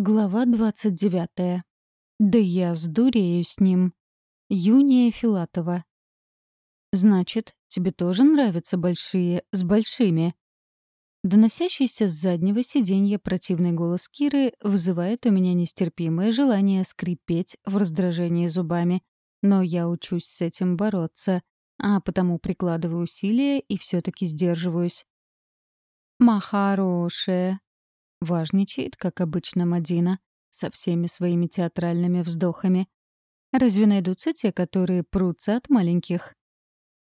Глава 29. Да я сдурею с ним. Юния Филатова. Значит, тебе тоже нравятся большие с большими? Доносящийся с заднего сиденья противный голос Киры вызывает у меня нестерпимое желание скрипеть в раздражении зубами. Но я учусь с этим бороться, а потому прикладываю усилия и все таки сдерживаюсь. «Ма хорошая», Важничает, как обычно, Мадина, со всеми своими театральными вздохами. Разве найдутся те, которые прутся от маленьких?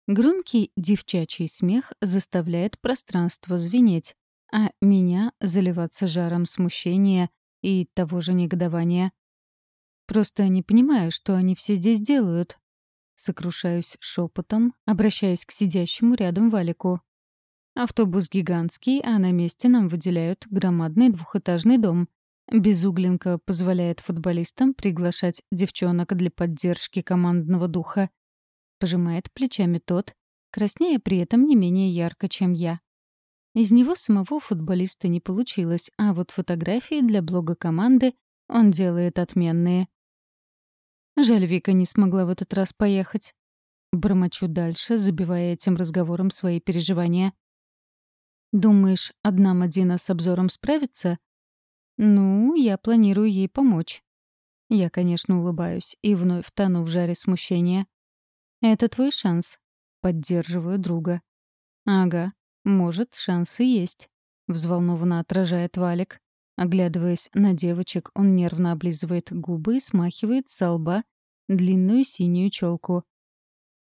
Громкий девчачий смех заставляет пространство звенеть, а меня заливаться жаром смущения и того же негодования. Просто не понимаю, что они все здесь делают. Сокрушаюсь шепотом, обращаясь к сидящему рядом Валику. Автобус гигантский, а на месте нам выделяют громадный двухэтажный дом. Безугленка позволяет футболистам приглашать девчонок для поддержки командного духа. Пожимает плечами тот, краснея при этом не менее ярко, чем я. Из него самого футболиста не получилось, а вот фотографии для блога команды он делает отменные. Жаль, Вика не смогла в этот раз поехать. Бормочу дальше, забивая этим разговором свои переживания. Думаешь, одна Мадина с обзором справится? Ну, я планирую ей помочь. Я, конечно, улыбаюсь и вновь тону в жаре смущения. Это твой шанс. Поддерживаю друга. Ага, может, шансы есть. Взволнованно отражает Валик. Оглядываясь на девочек, он нервно облизывает губы и смахивает с лба длинную синюю челку.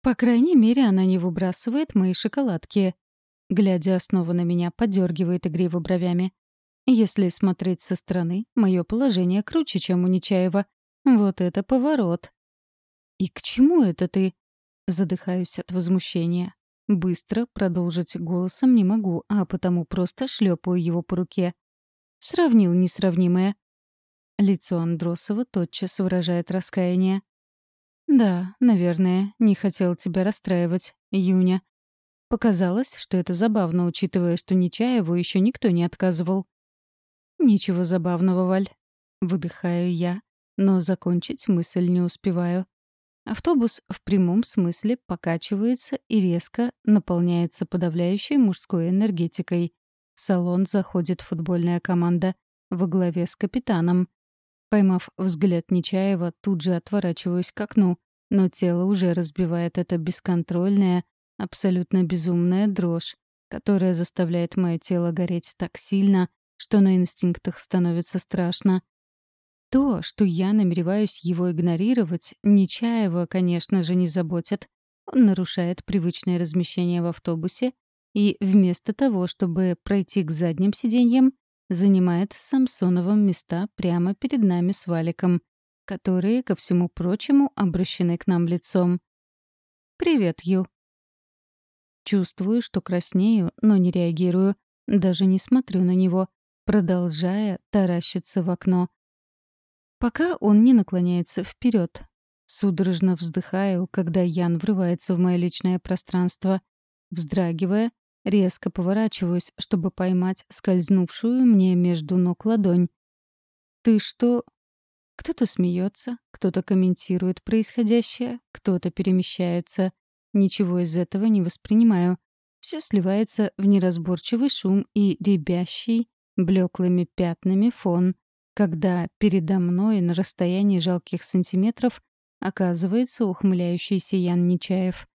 По крайней мере, она не выбрасывает мои шоколадки. Глядя снова на меня, подергивает игриво бровями. Если смотреть со стороны, мое положение круче, чем у Нечаева. Вот это поворот. «И к чему это ты?» Задыхаюсь от возмущения. Быстро продолжить голосом не могу, а потому просто шлепаю его по руке. Сравнил несравнимое. Лицо Андросова тотчас выражает раскаяние. «Да, наверное, не хотел тебя расстраивать, Юня. Показалось, что это забавно, учитывая, что Нечаеву еще никто не отказывал. «Ничего забавного, Валь», — выдыхаю я, но закончить мысль не успеваю. Автобус в прямом смысле покачивается и резко наполняется подавляющей мужской энергетикой. В салон заходит футбольная команда во главе с капитаном. Поймав взгляд Нечаева, тут же отворачиваюсь к окну, но тело уже разбивает это бесконтрольное, Абсолютно безумная дрожь, которая заставляет мое тело гореть так сильно, что на инстинктах становится страшно. То, что я намереваюсь его игнорировать, Нечаева, конечно же, не заботит. Он нарушает привычное размещение в автобусе и вместо того, чтобы пройти к задним сиденьям, занимает с Самсоновым места прямо перед нами с Валиком, которые, ко всему прочему, обращены к нам лицом. «Привет, Ю», Чувствую, что краснею, но не реагирую, даже не смотрю на него, продолжая таращиться в окно. Пока он не наклоняется вперед, судорожно вздыхаю, когда Ян врывается в мое личное пространство. Вздрагивая, резко поворачиваюсь, чтобы поймать скользнувшую мне между ног ладонь. «Ты что?» Кто-то смеется, кто-то комментирует происходящее, кто-то перемещается. Ничего из этого не воспринимаю. Все сливается в неразборчивый шум и ребящий, блеклыми пятнами фон, когда передо мной на расстоянии жалких сантиметров оказывается ухмыляющийся Ян Нечаев.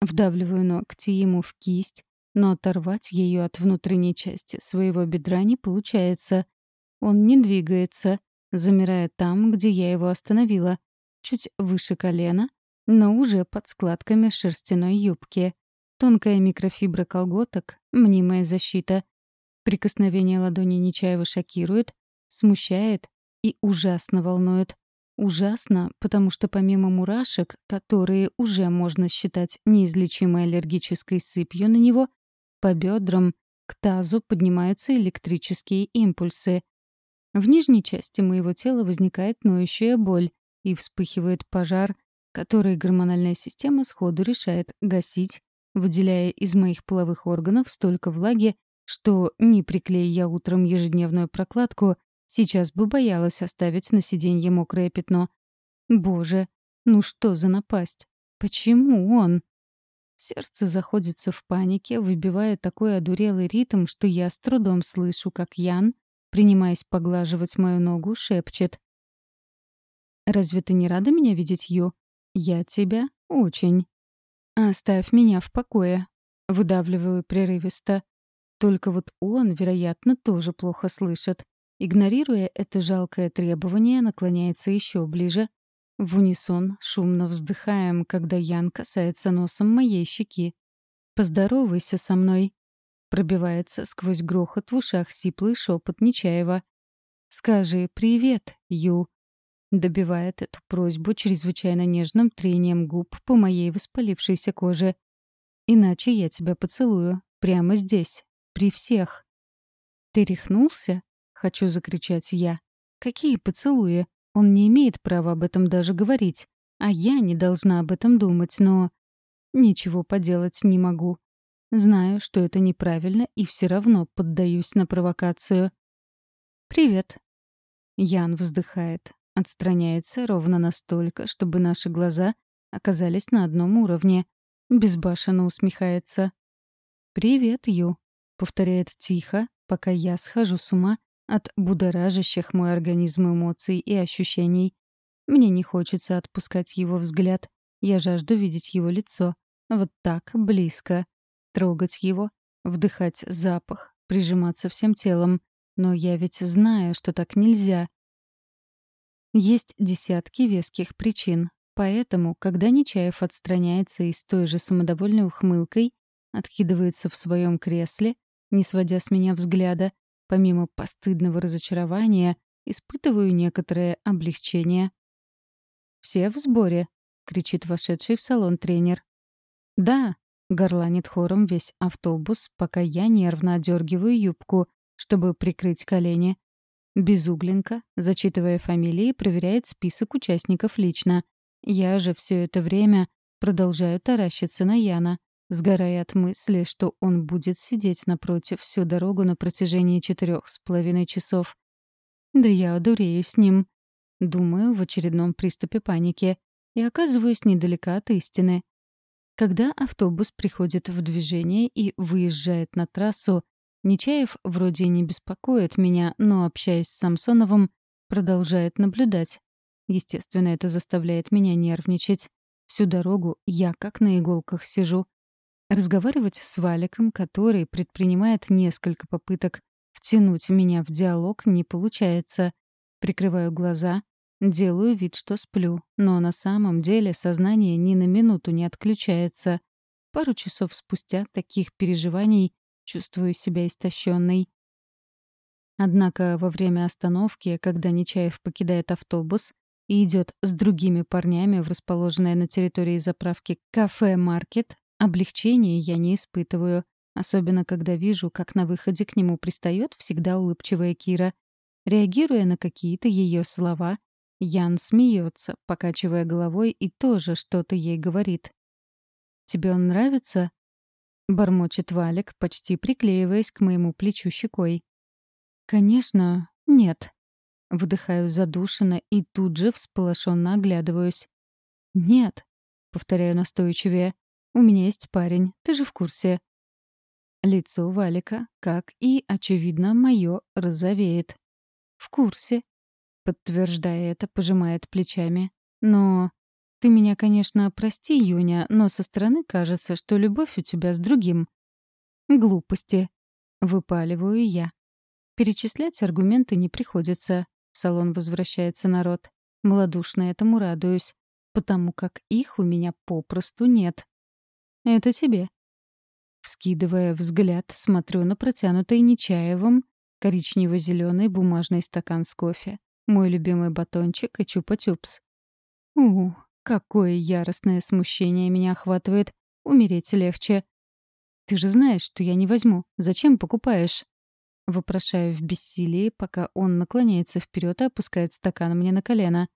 Вдавливаю ногти ему в кисть, но оторвать ее от внутренней части своего бедра не получается. Он не двигается, замирая там, где я его остановила, чуть выше колена, но уже под складками шерстяной юбки. Тонкая микрофибра колготок, мнимая защита. Прикосновение ладони Нечаева шокирует, смущает и ужасно волнует. Ужасно, потому что помимо мурашек, которые уже можно считать неизлечимой аллергической сыпью на него, по бедрам к тазу поднимаются электрические импульсы. В нижней части моего тела возникает ноющая боль и вспыхивает пожар, который гормональная система сходу решает гасить, выделяя из моих половых органов столько влаги, что, не приклея я утром ежедневную прокладку, Сейчас бы боялась оставить на сиденье мокрое пятно. Боже, ну что за напасть? Почему он? Сердце заходится в панике, выбивая такой одурелый ритм, что я с трудом слышу, как Ян, принимаясь поглаживать мою ногу, шепчет. «Разве ты не рада меня видеть, Ю? Я тебя очень. Оставь меня в покое», — выдавливаю прерывисто. Только вот он, вероятно, тоже плохо слышит. Игнорируя это жалкое требование, наклоняется еще ближе. В унисон шумно вздыхаем, когда Ян касается носом моей щеки. «Поздоровайся со мной», — пробивается сквозь грохот в ушах сиплый шепот Нечаева. «Скажи привет, Ю», — добивает эту просьбу чрезвычайно нежным трением губ по моей воспалившейся коже. «Иначе я тебя поцелую. Прямо здесь. При всех». «Ты рехнулся?» Хочу закричать я. Какие поцелуи? Он не имеет права об этом даже говорить. А я не должна об этом думать, но... Ничего поделать не могу. Знаю, что это неправильно, и все равно поддаюсь на провокацию. «Привет». Ян вздыхает, отстраняется ровно настолько, чтобы наши глаза оказались на одном уровне. Безбашенно усмехается. «Привет, Ю», — повторяет тихо, пока я схожу с ума от будоражащих мой организм эмоций и ощущений. Мне не хочется отпускать его взгляд. Я жажду видеть его лицо. Вот так, близко. Трогать его, вдыхать запах, прижиматься всем телом. Но я ведь знаю, что так нельзя. Есть десятки веских причин. Поэтому, когда Нечаев отстраняется и с той же самодовольной ухмылкой откидывается в своем кресле, не сводя с меня взгляда, Помимо постыдного разочарования, испытываю некоторое облегчение. «Все в сборе?» — кричит вошедший в салон тренер. «Да», — горланит хором весь автобус, пока я нервно одергиваю юбку, чтобы прикрыть колени. Безугленко, зачитывая фамилии, проверяет список участников лично. Я же все это время продолжаю таращиться на Яна, сгорая от мысли, что он будет сидеть напротив всю дорогу на протяжении четырех с половиной часов. Да я одурею с ним. Думаю в очередном приступе паники и оказываюсь недалека от истины. Когда автобус приходит в движение и выезжает на трассу, Нечаев вроде не беспокоит меня, но, общаясь с Самсоновым, продолжает наблюдать. Естественно, это заставляет меня нервничать. Всю дорогу я как на иголках сижу, Разговаривать с Валиком, который предпринимает несколько попыток втянуть меня в диалог, не получается. Прикрываю глаза, делаю вид, что сплю, но на самом деле сознание ни на минуту не отключается. Пару часов спустя таких переживаний чувствую себя истощенной. Однако во время остановки, когда Нечаев покидает автобус и идет с другими парнями в расположенное на территории заправки кафе-маркет, Облегчения я не испытываю, особенно когда вижу, как на выходе к нему пристает всегда улыбчивая Кира. Реагируя на какие-то ее слова, Ян смеется, покачивая головой и тоже что-то ей говорит. «Тебе он нравится?» — бормочет Валик, почти приклеиваясь к моему плечу щекой. «Конечно, нет». Выдыхаю задушенно и тут же всполошенно оглядываюсь. «Нет», — повторяю настойчивее. У меня есть парень, ты же в курсе». Лицо Валика, как и, очевидно, мое, розовеет. «В курсе», — подтверждая это, пожимает плечами. «Но ты меня, конечно, прости, Юня, но со стороны кажется, что любовь у тебя с другим». «Глупости», — выпаливаю я. Перечислять аргументы не приходится. В салон возвращается народ. Молодушно этому радуюсь, потому как их у меня попросту нет. Это тебе». Вскидывая взгляд, смотрю на протянутый Нечаевым коричнево-зеленый бумажный стакан с кофе, мой любимый батончик и чупа-чупс. У, какое яростное смущение меня охватывает. Умереть легче. Ты же знаешь, что я не возьму. Зачем покупаешь? Вопрошаю в бессилии, пока он наклоняется вперед и опускает стакан мне на колено.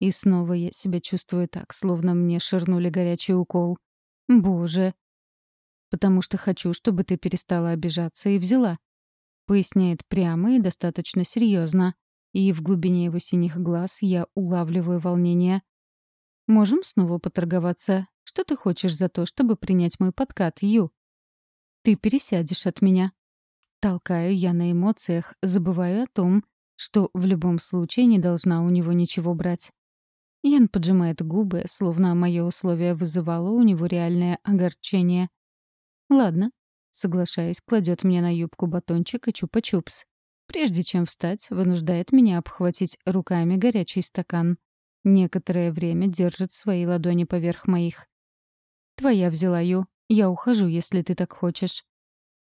И снова я себя чувствую так, словно мне ширнули горячий укол. «Боже!» «Потому что хочу, чтобы ты перестала обижаться и взяла», — поясняет прямо и достаточно серьезно. и в глубине его синих глаз я улавливаю волнение. «Можем снова поторговаться. Что ты хочешь за то, чтобы принять мой подкат, Ю?» «Ты пересядешь от меня». Толкаю я на эмоциях, забываю о том, что в любом случае не должна у него ничего брать. Ян поджимает губы, словно мое условие вызывало у него реальное огорчение. «Ладно», — соглашаясь, кладет мне на юбку батончик и чупа-чупс. Прежде чем встать, вынуждает меня обхватить руками горячий стакан. Некоторое время держит свои ладони поверх моих. «Твоя взяла, Ю. Я ухожу, если ты так хочешь».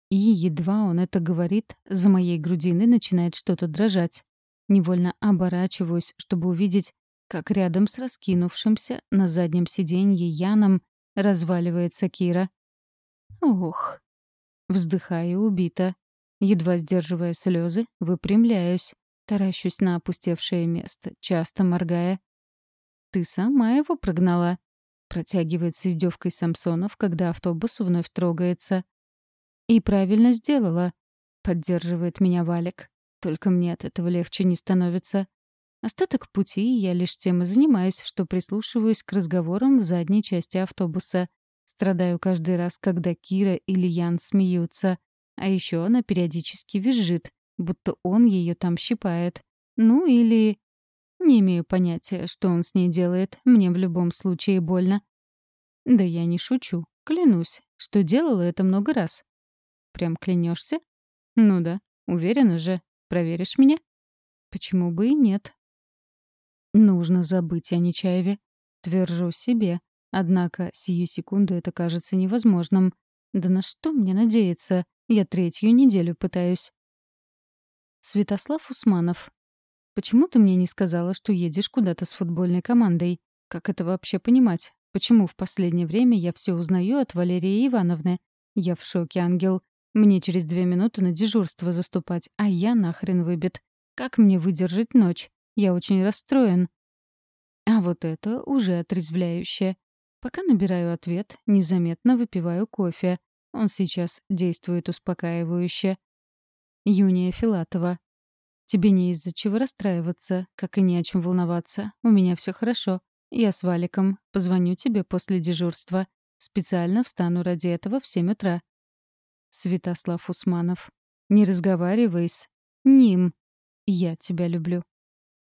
И едва он это говорит, за моей грудиной начинает что-то дрожать. Невольно оборачиваюсь, чтобы увидеть, как рядом с раскинувшимся на заднем сиденье Яном разваливается Кира. Ох. Вздыхаю убито. Едва сдерживая слезы, выпрямляюсь, таращусь на опустевшее место, часто моргая. «Ты сама его прогнала», — протягивает с издевкой Самсонов, когда автобус вновь трогается. «И правильно сделала», — поддерживает меня Валик. Только мне от этого легче не становится. Остаток пути я лишь тем и занимаюсь, что прислушиваюсь к разговорам в задней части автобуса. Страдаю каждый раз, когда Кира или Ян смеются. А еще она периодически визжит, будто он ее там щипает. Ну или... Не имею понятия, что он с ней делает. Мне в любом случае больно. Да я не шучу. Клянусь, что делала это много раз. Прям клянешься? Ну да, уверена же. Проверишь меня? Почему бы и нет? Нужно забыть о Нечаеве. Твержу себе. Однако сию секунду это кажется невозможным. Да на что мне надеяться? Я третью неделю пытаюсь. Святослав Усманов. Почему ты мне не сказала, что едешь куда-то с футбольной командой? Как это вообще понимать? Почему в последнее время я все узнаю от Валерии Ивановны? Я в шоке, ангел. Мне через две минуты на дежурство заступать, а я нахрен выбит. Как мне выдержать ночь? Я очень расстроен. А вот это уже отрезвляюще. Пока набираю ответ, незаметно выпиваю кофе. Он сейчас действует успокаивающе. Юния Филатова. Тебе не из-за чего расстраиваться, как и не о чем волноваться. У меня все хорошо. Я с Валиком. Позвоню тебе после дежурства. Специально встану ради этого в семь утра. Святослав Усманов. Не разговаривай с ним. Я тебя люблю.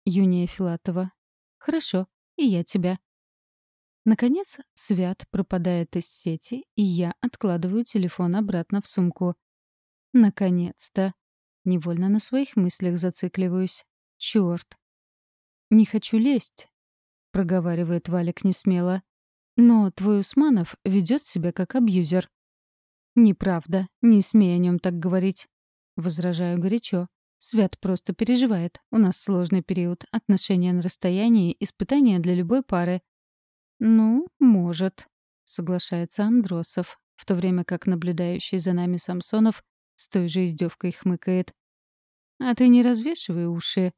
Юния Филатова. Хорошо, и я тебя. Наконец, Свят пропадает из сети, и я откладываю телефон обратно в сумку. Наконец-то. Невольно на своих мыслях зацикливаюсь. Чёрт. «Не хочу лезть», — проговаривает Валик несмело. «Но твой Усманов ведет себя как абьюзер». «Неправда. Не смей о нем так говорить». Возражаю горячо. Свят просто переживает. У нас сложный период. Отношения на расстоянии — испытания для любой пары. «Ну, может», — соглашается Андросов, в то время как наблюдающий за нами Самсонов с той же издевкой хмыкает. «А ты не развешивай уши».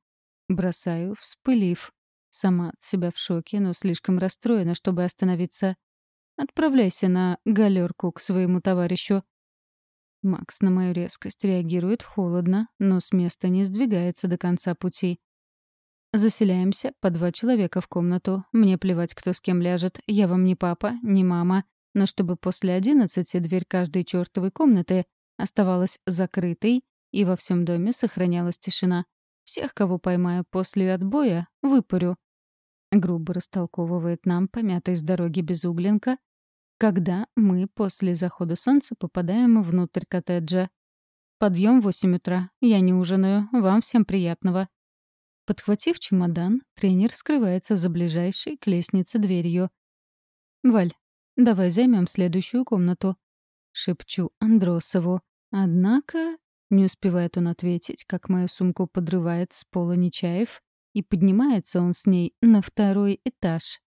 Бросаю, вспылив. Сама от себя в шоке, но слишком расстроена, чтобы остановиться. «Отправляйся на галерку к своему товарищу. Макс на мою резкость реагирует холодно, но с места не сдвигается до конца пути. Заселяемся по два человека в комнату. Мне плевать, кто с кем ляжет. Я вам не папа, не мама. Но чтобы после одиннадцати дверь каждой чертовой комнаты оставалась закрытой, и во всем доме сохранялась тишина. Всех, кого поймаю после отбоя, выпарю. Грубо растолковывает нам помятый с дороги безугленка, когда мы после захода солнца попадаем внутрь коттеджа. Подъем в 8 утра. Я не ужинаю. Вам всем приятного. Подхватив чемодан, тренер скрывается за ближайшей к лестнице дверью. «Валь, давай займем следующую комнату», — шепчу Андросову. Однако не успевает он ответить, как мою сумку подрывает с пола Нечаев, и поднимается он с ней на второй этаж.